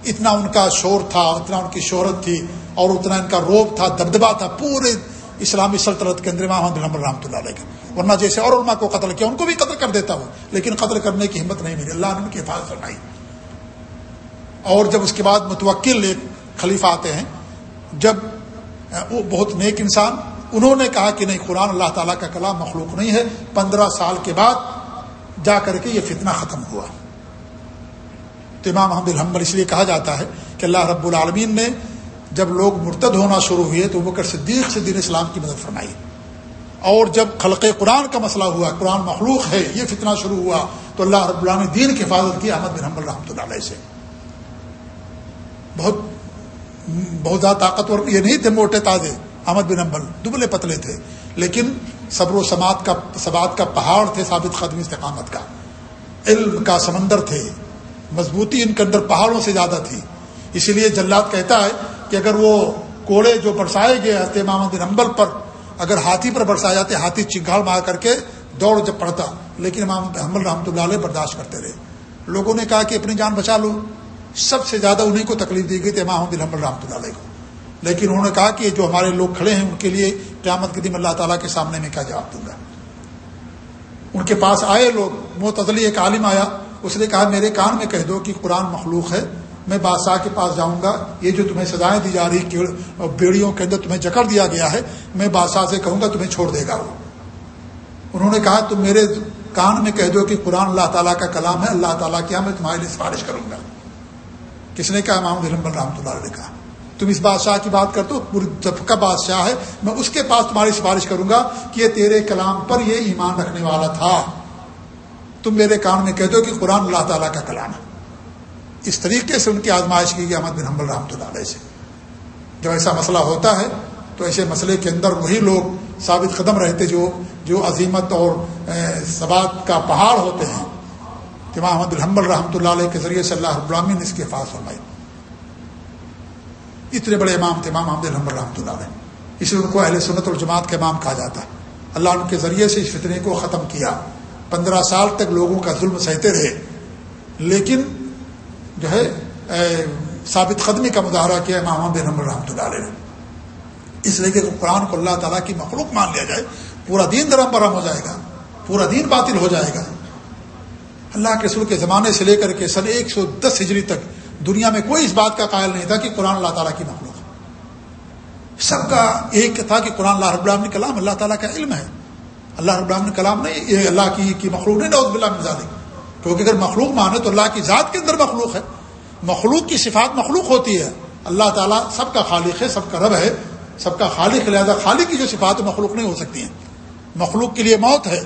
اتنا ان کا شور تھا، اتنا ان کی شہرت تھی اور اتنا ان کا روب تھا دبدبا تھا۔ پورے اسلامی سلطنت کے اندر امام عبد نمبر رحمۃ اللہ علیہ کا۔ ورنہ جیسے اور علماء کو قتل کیا، ان کو بھی قتل کر دیتا ہوں۔ لیکن قتل کرنے کی ہمت نہیں ملی۔ اللہ نے ان کی حفاظت فرمائی۔ اور جب اس کے بعد متوکل ایک خلیفہ آتے ہیں، جب وہ بہت نیک انسان۔ انہوں نے کہا کہ نہیں، قرآن اللہ تعالیٰ کا کلام مخلوق نہیں ہے۔ پندرہ سال کے بعد جا کر کے یہ فتنہ ختم ہوا۔ تو امام محمد الحمد اس لیے کہا جاتا ہے کہ اللہ رب العالمین نے جب لوگ مرتد ہونا شروع ہوئے تو وہ کر صدیق سے دین اسلام کی مدد فرمائی۔ اور جب خلق قرآن کا مسئلہ ہوا، قرآن مخلوق ہے، یہ فتنہ شروع ہوا، تو اللہ رب اللہ نے دین کی حفاظت کی، احمد بن حمل رحمۃ اللہ علیہ سے۔ بہت بہت زیادہ طاقتور یہ نہیں تھے موٹے تازے، احمد بن حمبل دبلے پتلے تھے، لیکن صبر و سماعت کا سبات کا پہاڑ تھے ثابت قدم استقامت کا۔ علم کا سمندر تھے، مضبوطی ان کے اندر پہاڑوں سے زیادہ تھی۔ اسی لیے جلات کہتا ہے کہ اگر وہ کوڑے جو برسائے گئے محمد بن حمبل پر، اگر ہاتھی پر برسا جاتے، ہاتھی چنگھاڑ مار کر کے دوڑ جب پڑتا۔ لیکن امام حمل رحمۃ اللہ علیہ برداشت کرتے رہے۔ لوگوں نے کہا کہ اپنی جان بچا لو۔ سب سے زیادہ انہیں کو تکلیف دی گئی تھی امام حمل رحمۃ اللہ علیہ کو۔ لیکن انہوں نے کہا کہ جو ہمارے لوگ کھڑے ہیں ان کے لیے قیامت کے دن اللہ تعالیٰ کے سامنے میں کیا جواب دوں گا۔ ان کے پاس آئے لوگ، معتدلی ایک عالم آیا، اس نے کہا، میرے کان میں کہہ دو کہ قرآن مخلوق ہے، میں بادشاہ کے پاس جاؤں گا، یہ جو تمہیں سزائیں دی جا رہی بیڑیوں کے اندر تمہیں جکڑ دیا گیا ہے، میں بادشاہ سے کہوں گا، تمہیں چھوڑ دے گا وہ۔ انہوں نے کہا، تم میرے کان میں کہہ دو کہ قرآن اللہ تعالیٰ کا کلام ہے، اللہ تعالیٰ کیا ہاں میں تمہارے لیے سفارش کروں گا۔ کس نے کہا؟ محمد علم رحمۃ اللہ نے کہا۔ تم اس بادشاہ کی بات کرتے ہو؟ پوری کا بادشاہ ہے۔ میں اس کے پاس تمہاری سفارش کروں گا کہ یہ تیرے کلام پر یہ ایمان رکھنے والا تھا۔ تم میرے کان میں کہہ دو کہ قرآن اللہ تعالیٰ کا کلام ہے۔ اس طریقے سے ان کی آزمائش کی گئی احمد بن حمل رحمۃ اللہ علیہ سے۔ جب ایسا مسئلہ ہوتا ہے، تو ایسے مسئلے کے اندر وہی لوگ ثابت قدم رہتے جو جو عظیمت اور ثبات کا پہاڑ ہوتے ہیں۔ کہ وہاں احمد الحمل رحمۃ اللہ علیہ کے ذریعے سے اللہ ابراہین نے اس کے پاس فرمائی۔ اتنے بڑے امام تھے، امام احمد الحمل رحمۃ اللہ علیہ۔ اس لیے ان کو اہل سنت الجماعت کے امام کہا جاتا۔ ہے اللہ ان کے ذریعے سے اس فتنے کو ختم کیا۔ پندرہ سال تک لوگوں کا ظلم سہتے رہے۔ لیکن جو ہے ثابت قدمی کا مظاہرہ کیا امام بن نمبر رحمۃ اللہ علیہ نے۔ اس لیے کہ قرآن کو اللہ تعالیٰ کی مخلوق مان لیا جائے۔ پورا دین درم برم ہو جائے گا۔ پورا دین باطل ہو جائے گا۔ اللہ کے سر کے زمانے سے لے کر کے سن ایک سو دس ہجری تک دنیا میں کوئی اس بات کا قائل نہیں تھا کہ قرآن اللہ تعالیٰ کی مخلوق سب کا ایک تھا کہ قرآن اللہ رب العالمین کلام اللہ تعالیٰ کا علم ہے۔ اللہ رب العالمین کلام نہیں یہ اللہ کی مخلوق نہیں نوز بلّہ مزاج کیونکہ اگر مخلوق مانے تو اللہ کی ذات کے اندر مخلوق ہے۔ مخلوق کی صفات مخلوق ہوتی ہے۔ اللہ تعالیٰ سب کا خالق ہے، سب کا رب ہے۔ سب کا خالق، لہٰذا خالق کی جو صفات مخلوق نہیں ہو سکتی ہیں۔ مخلوق کے لیے موت ہے۔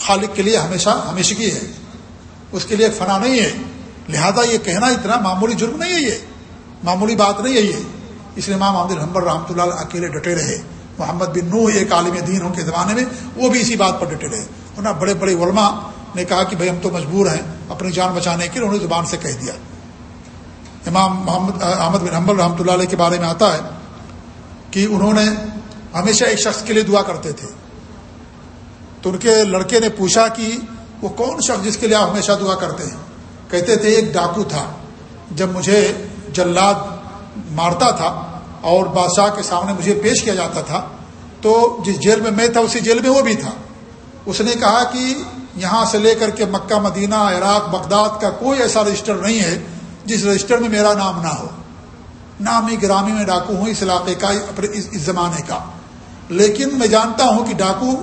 خالق کے لیے ہمیشہ ہمیشگی ہے۔ اس کے لیے فنا نہیں ہے۔ لہذا یہ کہنا اتنا معمولی جرم نہیں ہے یہ۔ معمولی بات نہیں ہے یہ۔ اس لیے امام عبد الحمبر رحمۃ اللہ اکیلے ڈٹے رہے۔ محمد بن نو ایک عالم دین ہوں کے زمانے میں، وہ بھی اسی بات پر ڈٹے رہے۔ ورنہ بڑے بڑے علماء نے کہا کہ بھائی ہم تو مجبور ہیں اپنی جان بچانے کے لیے، انہوں نے زبان سے کہہ دیا۔ امام محمد، احمد بن حمبل رحمۃ اللہ علیہ کے بارے میں آتا ہے کہ انہوں نے ہمیشہ ایک شخص کے لیے دعا کرتے تھے۔ تو ان کے لڑکے نے پوچھا کہ وہ کون شخص جس کے لیے آپ ہمیشہ دعا کرتے ہیں؟ کہتے تھے، ایک ڈاکو تھا۔ جب مجھے جلاد مارتا تھا اور بادشاہ کے سامنے مجھے پیش کیا جاتا تھا، تو جس جیل میں میں تھا، اسی جیل میں وہ بھی تھا۔ اس نے کہا کہ یہاں سے لے کر کے مکہ، مدینہ، عراق، بغداد کا کوئی ایسا رجسٹر نہیں ہے جس رجسٹر میں میرا نام نہ ہو۔ نامی گرامی میں ڈاکو ہوں اس علاقے کا اس زمانے کا۔ لیکن میں جانتا ہوں کہ ڈاکو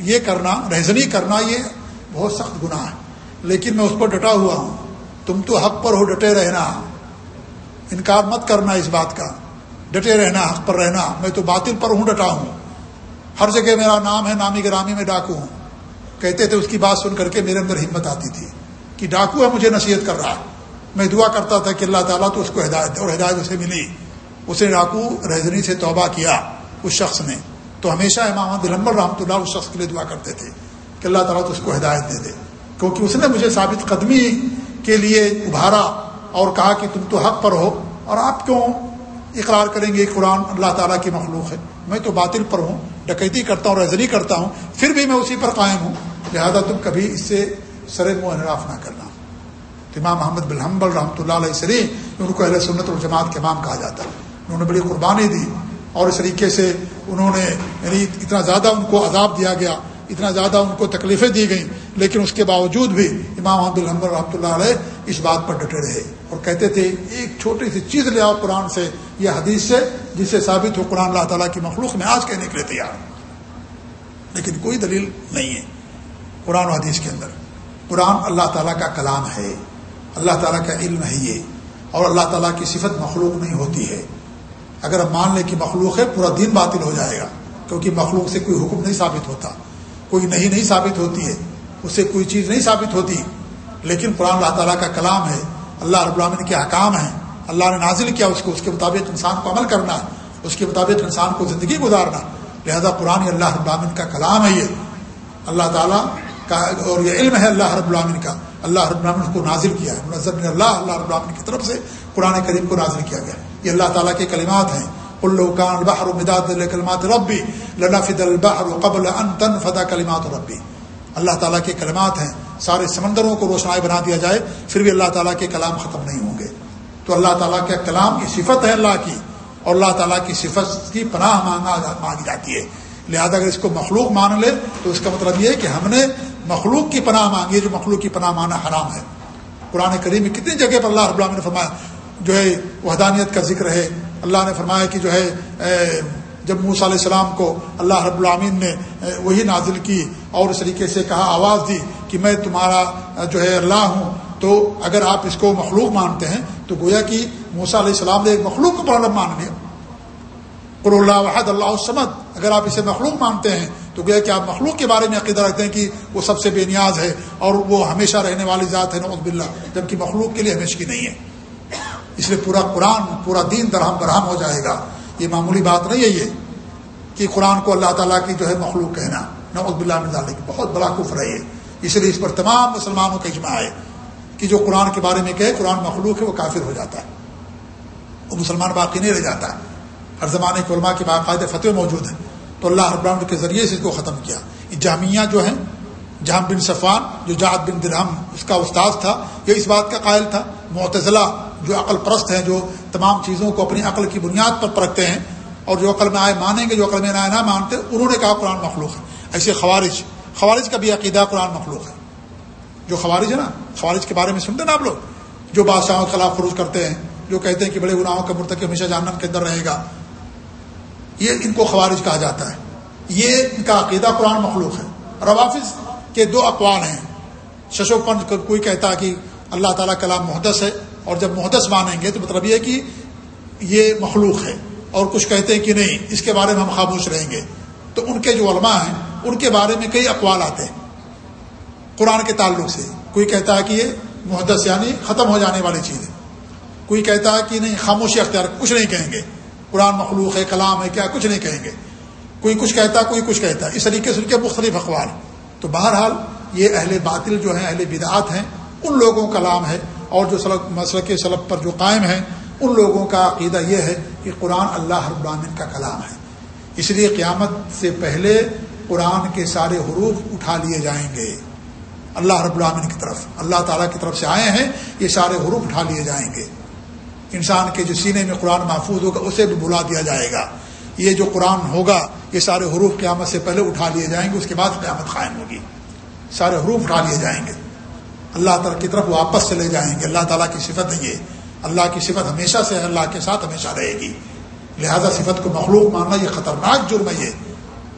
یہ کرنا، رہزنی کرنا یہ بہت سخت گناہ ہے۔ لیکن میں اس پر ڈٹا ہوا ہوں۔ تم تو حق پر ہو ڈٹے رہنا۔ انکار مت کرنا اس بات کا۔ ڈٹے رہنا، حق پر رہنا۔ میں تو باطل پر ہوں، ڈٹا ہوں۔ ہر جگہ میرا نام ہے، نامی گرامی میں ڈاکو ہوں۔ کہتے تھے اس کی بات سن کر کے میرے اندر ہمت آتی تھی کہ ڈاکو ہے، مجھے نصیحت کر رہا ہے۔ میں دعا کرتا تھا کہ اللہ تعالیٰ تو اس کو ہدایت اور ہدایت اسے ملی۔ اسے ڈاکو رہزنی سے توبہ کیا اس شخص نے۔ تو ہمیشہ امام دلمبر رحمۃ اللہ اس شخص کے لیے دعا کرتے تھے۔ کہ اللہ تعالیٰ تو اس کو ہدایت دے دے۔ کیونکہ اس نے مجھے ثابت قدمی کے لیے ابھارا اور کہا کہ تم تو حق پر ہو اور آپ کیوں اقرار کریں گے قرآن اللہ تعالیٰ کی مخلوق ہے؟ میں تو باطل پر ہوں، ڈکیتی کرتا ہوں رزنی کرتا ہوں، پھر بھی میں اسی پر قائم ہوں۔ لہذا تم کبھی اس سے سر منہ انراف نہ کرنا۔ امام محمد بلحمبل رحمۃ اللہ علیہ سری، ان کو اہل سنت الجماعت کے امام کہا جاتا۔ ہے انہوں نے بڑی قربانی دی اور اس طریقے سے انہوں نے یعنی اتنا زیادہ ان کو عذاب دیا گیا۔ اتنا زیادہ ان کو تکلیفیں دی گئیں، لیکن اس کے باوجود بھی امام محمد الحمد رحمۃ اللہ علیہ اس بات پر ڈٹے رہے۔ اور کہتے تھے، ایک چھوٹی سی چیز لے آؤ قرآن سے یا حدیث سے، جس سے ثابت ہو قرآن اللہ تعالیٰ کی مخلوق میں آج کہنے کے لیے تیار۔ لیکن کوئی دلیل نہیں ہے قرآن و حدیث کے اندر۔ قرآن اللہ تعالیٰ کا کلام ہے۔ اللہ تعالیٰ کا علم ہے یہ۔ اور اللہ تعالیٰ کی صفت مخلوق نہیں ہوتی ہے۔ اگر اب مان لیں کہ مخلوق ہے، پورا دین باطل ہو جائے گا، کیونکہ مخلوق سے کوئی حکم نہیں ثابت ہوتا۔ کوئی نہیں نہیں ثابت ہوتی ہے، اس سے کوئی چیز نہیں ثابت ہوتی۔ لیکن قرآن اللہ تعالیٰ کا کلام ہے، اللہ رب العالمین کے حکام ہیں۔ اللہ نے نازل کیا اس کو، اس کے مطابق انسان کو عمل کرنا، اس کے مطابق انسان کو زندگی گزارنا۔ لہذا قرآن اللہ رب العالمین کا کلام ہے یہ۔ اللہ تعالیٰ کا اور یہ علم ہے اللہ رب العالمین کا۔ اللہ رب العالمین کو نازل کیا ہے۔ منظم اللہ اللہ رب العالمین کی طرف سے قرآن کریم کو نازل کیا گیا۔ یہ اللہ تعالیٰ کے کلمات ہیں۔ الکان البحر مداد کلمات ربی لنفد البحر قبل ان تنفد کلمات ربی اللہ تعالیٰ کے کلمات ہیں، سارے سمندروں کو روشنائی بنا دیا جائے، پھر بھی اللہ تعالیٰ کے کلام ختم نہیں ہوں گے۔ تو اللہ تعالیٰ کے کلام کی صفت ہے اللہ کی، اور اللہ تعالیٰ کی صفت کی پناہ مانگا مانگی جاتی ہے۔ لہذا اگر اس کو مخلوق مان لے، تو اس کا مطلب یہ ہے کہ ہم نے مخلوق کی پناہ مانگی ہے، جو مخلوق کی پناہ مانا حرام ہے۔ قرآن کریم میں کتنی جگہ پر اللہ رب العالمین نے فرمایا، جو ہے وحدانیت کا ذکر ہے اللہ نے فرمایا کہ جو ہے جب موسیٰ علیہ السلام کو اللہ رب العامین نے وہی نازل کی اور اس طریقے سے کہا، آواز دی کہ میں تمہارا جو ہے، اللہ ہوں، تو اگر آپ اس کو مخلوق مانتے ہیں، تو گویا کہ موسیٰ علیہ السلام نے ایک مخلوق کو پڑھ مان لیا قر اللہ وحد، اللہ سمد اگر آپ اسے مخلوق مانتے ہیں، تو گویا کہ آپ مخلوق کے بارے میں عقیدہ رکھتے ہیں کہ وہ سب سے بے نیاز ہے اور وہ ہمیشہ رہنے والی ذات ہے، نعوذ باللہ، جبکہ مخلوق کے لیے ہمیشہ کی نہیں ہے۔ اس لیے پورا قرآن، پورا دین درہم برہم ہو جائے گا۔ یہ معمولی بات نہیں ہے یہ، کہ قرآن کو اللہ تعالیٰ کی جو ہے مخلوق کہنا۔ نوز بلّہ کی بہت بڑا کفر ہے یہ۔ اس لیے اس پر تمام مسلمانوں کا اجماع ہے کہ جو قرآن کے بارے میں کہے، قرآن مخلوق ہے، وہ کافر ہو جاتا ہے۔ وہ مسلمان باقی نہیں رہ جاتا۔ ہے ہر زمانے کے علماء کے باقاعدہ فتح موجود ہیں۔ تو اللہ رب کے ذریعے سے اس کو ختم کیا۔ یہ جامعہ جو ہیں جہاں بن صفان جو جات بن درہم، اس کا استاذ تھا، یہ اس بات کا قائل تھا۔ معتزلہ جو عقل پرست ہیں، جو تمام چیزوں کو اپنی عقل کی بنیاد پر پرکھتے ہیں اور جو عقل میں آئے مانیں گے، جو عقل میں آئے نہ مانتے، انہوں نے کہا قرآن مخلوق ہے۔ ایسے خوارج خوارج کا بھی عقیدہ قرآن مخلوق ہے۔ جو خوارج ہے نا، خوارج کے بارے میں سنتے نا آپ لوگ؟ جو بادشاہوں کے خلاف خروج کرتے ہیں، جو کہتے ہیں کہ بڑے گناہوں کا مرتکب ہمیشہ جہنم کے اندر رہے گا۔ یہ ان کو خوارج کہا جاتا ہے۔ یہ ان کا عقیدہ قرآن مخلوق ہے۔ روافظ کے دو اقوال ہیں۔ ششو پنج کوئی کہتا ہے کہ اللہ تعالیٰ کلام محدث ہے۔ اور جب محدث مانیں گے تو مطلب یہ کہ یہ مخلوق ہے اور کچھ کہتے ہیں کہ نہیں، اس کے بارے میں ہم خاموش رہیں گے۔ تو ان کے جو علماء ہیں، ان کے بارے میں کئی اقوال آتے ہیں۔ قرآن کے تعلق سے کوئی کہتا ہے کہ یہ محدث یعنی ختم ہو جانے والی چیز ہے۔ کوئی کہتا ہے کہ نہیں، خاموشی اختیار، کچھ نہیں کہیں گے۔ قرآن مخلوق ہے، کلام ہے، کیا کچھ نہیں کہیں گے۔ کوئی کچھ کہتا کوئی کچھ کہتا اس طریقے سے ان کے مختلف اخبار تو بہرحال یہ اہل باطل جو ہیں، اہل بدعات ہیں، ان لوگوں کا کلام ہے۔ اور جو سلق مسلق سلب پر جو قائم ہیں، ان لوگوں کا عقیدہ یہ ہے کہ قرآن اللہ رب العالمین کا کلام ہے۔ اس لیے قیامت سے پہلے قرآن کے سارے حروف اٹھا لیے جائیں گے۔ اللہ رب العالمین کی طرف، اللہ تعالیٰ کی طرف سے آئے ہیں، یہ سارے حروف اٹھا لیے جائیں گے۔ انسان کے جو سینے میں قرآن محفوظ ہوگا، اسے بھی بلا دیا جائے گا۔ یہ جو قرآن ہوگا، یہ سارے حروف قیامت سے پہلے اٹھا لیے جائیں گے، اس کے بعد قیامت قائم ہوگی۔ سارے حروف اٹھا لیے جائیں گے۔ اللہ تعالیٰ کی طرف واپس چلے جائیں گے۔ اللہ تعالیٰ کی صفت ہے یہ۔ اللہ کی صفت ہمیشہ سے اللہ کے ساتھ ہمیشہ رہے گی۔ لہذا صفت کو مخلوق ماننا یہ خطرناک جرم ہے یہ۔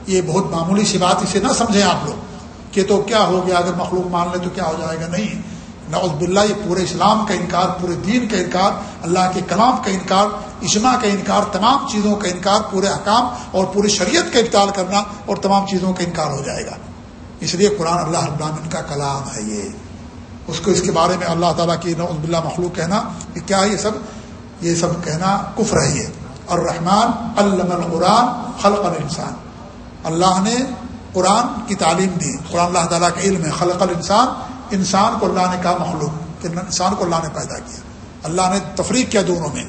یہ بہت معمولی سی بات اسے نہ سمجھیں آپ لوگ۔ کہ تو کیا ہو گیا؟ اگر مخلوق مان لے تو کیا ہو جائے گا؟ نہیں۔ نعوذ باللہ، یہ پورے اسلام کا انکار، پورے دین کا انکار، اللہ کے کلام کا انکار، اجماع کا انکار، تمام چیزوں کا انکار، پورے حکام اور پوری شریعت کا ابتال کرنا اور تمام چیزوں کا انکار ہو جائے گا۔ اس لیے قرآن اللہ ابراہین کا کلام ہے یہ۔ اس کو اس کے بارے میں اللہ تعالیٰ کی نعوذ باللہ مخلوق کہنا کہ کیا ہے یہ سب یہ سب کہنا کفر ہے یہ۔ اور رحمان علم القرآن، خلق الانسان۔ اللہ نے قرآن کی تعلیم دی۔ قرآن اللہ تعالیٰ کا علم ہے۔ خلق الانسان، انسان کو اللہ نے کہا مخلوق، کہ انسان کو اللہ نے پیدا کیا۔ اللہ نے تفریق کیا دونوں میں۔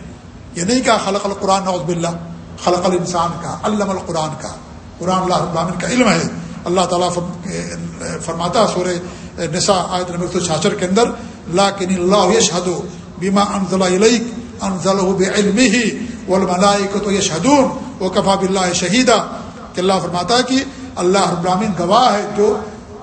یہ نہیں کہا خلق القرآن نوز باللہ، خلق الانسان کا، علم القرآن کا۔ قرآن اللہ ابامن کا علم ہے۔ اللہ تعالیٰ فرماتا سورہ نساء، آیت نمبر چھاچر کے اندر لاکن اللہ یشہد بیما انزل الیک انزل بعلم ہی والملائکۃ تو یشہدون و کفا باللہ شہیدہ کہ اللہ فرماتا ہے کہ اللہ ابراہین گواہ ہے، جو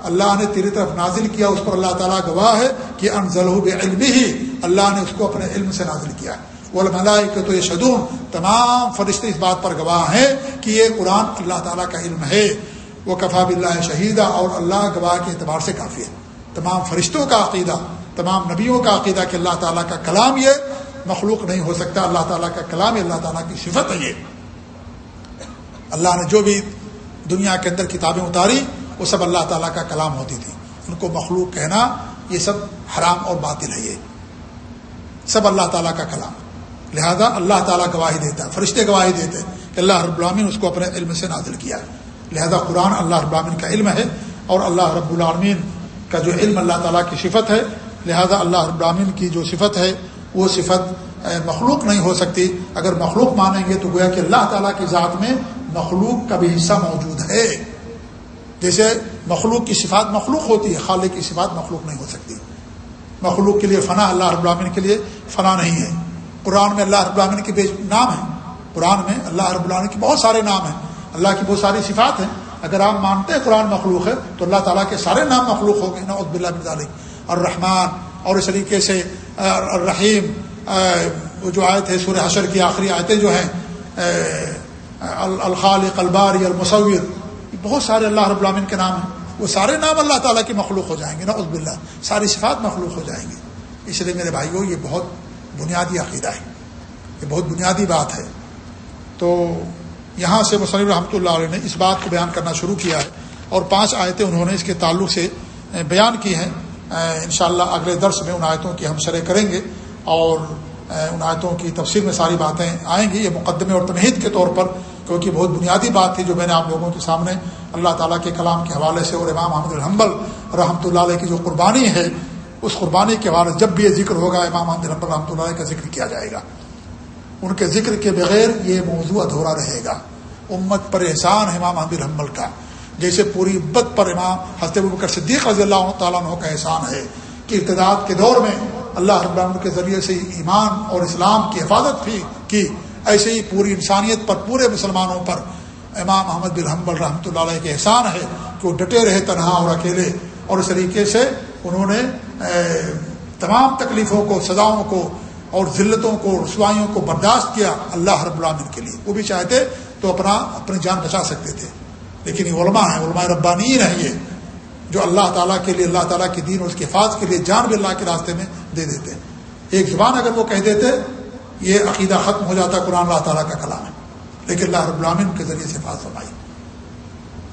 اللہ نے تیری طرف نازل کیا، اس پر اللہ تعالیٰ گواہ ہے کہ انزل علم ہی اللہ نے اس کو اپنے علم سے نازل کیا وہ ملائی تو شدون تمام فرشتے اس بات پر گواہ ہیں کہ یہ قرآن اللہ تعالیٰ کا علم ہے۔ وہ کفا بلّہ شہیدہ اور اللہ گواہ کے اعتبار سے کافی ہے۔ تمام فرشتوں کا عقیدہ، تمام نبیوں کا عقیدہ کہ اللہ تعالیٰ کا کلام یہ مخلوق نہیں ہو سکتا، اللہ تعالیٰ کا کلام اللہ تعالیٰ کی صفت ہے یہ۔ اللہ نے جو بھی دنیا کے اندر کتابیں اتاری، وہ سب اللہ تعالیٰ کا کلام ہوتی تھی۔ ان کو مخلوق کہنا یہ سب حرام اور باطل ہے یہ۔ سب اللہ تعالیٰ کا کلام۔ لہذا اللہ تعالیٰ گواہی دیتا ہے، فرشتے گواہی دیتے کہ اللہ رب العالمین اس کو اپنے علم سے نازل کیا لہذا قرآن اللہ رب العالمین کا علم ہے اور اللہ رب العالمین کا جو علم اللہ تعالیٰ کی صفت ہے، لہذا اللہ رب العالمین کی جو صفت ہے، وہ صفت مخلوق نہیں ہو سکتی۔ اگر مخلوق مانیں گے تو گویا کہ اللہ تعالیٰ کی ذات میں مخلوق کا بھی حصہ موجود ہے۔ جیسے مخلوق کی صفات مخلوق ہوتی ہے، خالق کی صفات مخلوق نہیں ہو سکتی۔ مخلوق کے لیے فنا اللہ رب العالمین کے لیے فنا نہیں ہے۔ قرآن میں اللہ رب العالمین کے بے نام ہیں قرآن میں اللہ رب العالمین کے بہت سارے نام ہیں۔ اللہ کی بہت ساری صفات ہیں۔ اگر آپ مانتے ہیں قرآن مخلوق ہے، تو اللہ تعالیٰ کے سارے نام مخلوق ہو گئے نعود بلّہ بن اور رحمان اور اس طریقے سے الرحیم جو آیت ہے سورہ حشر کی آخری آیتیں جو ہیں الخالق، الباری، المصور بہت سارے اللہ رب العالمین کے نام ہیں۔ وہ سارے نام اللہ تعالیٰ کے مخلوق ہو جائیں گے نا عزب ساری صفات مخلوق ہو جائیں گے۔ اس لیے میرے بھائیوں یہ بہت بنیادی عقیدہ ہے۔ یہ بہت بنیادی بات ہے۔ تو یہاں سے مصنف رحمۃ اللہ علیہ نے اس بات کو بیان کرنا شروع کیا ہے اور پانچ آیتیں انہوں نے اس کے تعلق سے بیان کی ہیں۔ انشاءاللہ اگلے درس میں ان آیتوں کی ہم شرح کریں گے اور ان آیتوں کی تفصیل میں ساری باتیں آئیں گی۔ یہ مقدمے اور تمہید کے طور پر، کیونکہ بہت بنیادی بات تھی جو میں نے آپ لوگوں کے سامنے اللہ تعالیٰ کے کلام کے حوالے سے اور امام احمد الحمبل رحمۃ اللہ علیہ کی جو قربانی ہے، اس قربانی کے حوالے جب بھی یہ ذکر ہوگا، امام احمد الحمبل رحمۃ اللہ علیہ کا ذکر کیا جائے گا۔ ان کے ذکر کے بغیر یہ موضوع ادھورا رہے گا۔ امت پر احسان ہے امام احمد الحمبل کا۔ جیسے پوری امت پر امام حضرت بکر صدیق رضی اللہ تعالیٰ عنہ کا احسان ہے کہ ارتداد کے دور میں اللہ رب کے ذریعے سے ایمان اور اسلام کی حفاظت بھی کی، ایسے ہی پوری انسانیت پر، پورے مسلمانوں پر امام احمد بن حمبل رحمۃ اللہ علیہ کے احسان ہے کہ وہ ڈٹے رہے تنہا اور اکیلے۔ اور اس طریقے سے انہوں نے تمام تکلیفوں کو، سزاؤں کو اور ذلتوں کو، رسوائیوں کو برداشت کیا اللہ رب العالمین کے لیے۔ وہ بھی چاہتے تو اپنا، اپنی جان بچا سکتے تھے۔ لیکن یہ علماء ہیں، علماء ربانین ہیں یہ، جو اللہ تعالیٰ کے لیے، اللہ تعالیٰ کے دین اور اس کے حفاظ کے لیے جان بھی اللہ کے راستے میں دے دیتے۔ ایک زبان اگر وہ کہہ دیتے، یہ عقیدہ ختم ہو جاتا ہے قرآن اللہ تعالیٰ کا کلام۔ ہے لیکن اللہ رب العالمین کے ذریعے سے فاص فرمائی۔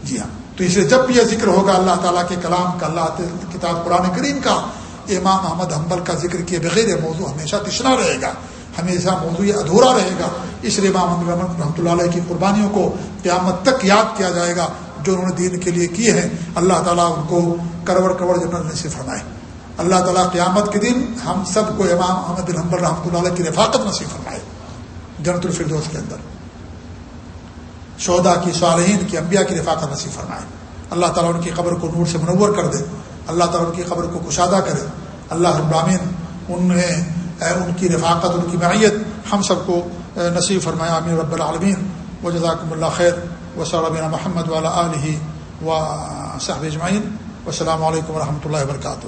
جی ہاں۔ تو اسے جب بھی یہ ذکر ہوگا اللہ تعالیٰ کے کلام کا، اللہ کتاب قرآن کریم کا امام احمد حنبل کا ذکر کیے بغیر موضوع ہمیشہ تشنا رہے گا، ہمیشہ موضوع یہ ادھورا رہے گا۔ اس لیے امام احمد رحمۃ اللہ علیہ کی قربانیوں کو قیامت تک یاد کیا جائے گا، جو انہوں نے دین کے لیے کیے ہیں۔ اللہ تعالیٰ ان کو کروڑ کروڑ جنرل نصیب فرمائے۔ اللہ تعالیٰ قیامت کے دن ہم سب کو امام احمد بن حمبر رحمۃ اللہ علیہ کی رفاقت نصیب فرمائے۔ جنت الفردوس کے اندر۔ شہدا کی صالحین کی انبیاء کی رفاقت نصیب فرمائے۔ اللہ تعالیٰ ان کی قبر کو نور سے منور کر دے۔ اللہ تعالیٰ ان کی قبر کو کشادہ کرے۔ اللہ ابراہین انہیں ان کی رفاقت، ان کی معیت ہم سب کو نصیب فرمایا امین رب العالمین۔ و جزاکم اللہ خیر۔ و صابین محمد والا علیہ و صحب اجمعین۔ السلام علیکم و رحمۃ اللہ وبرکاتہ۔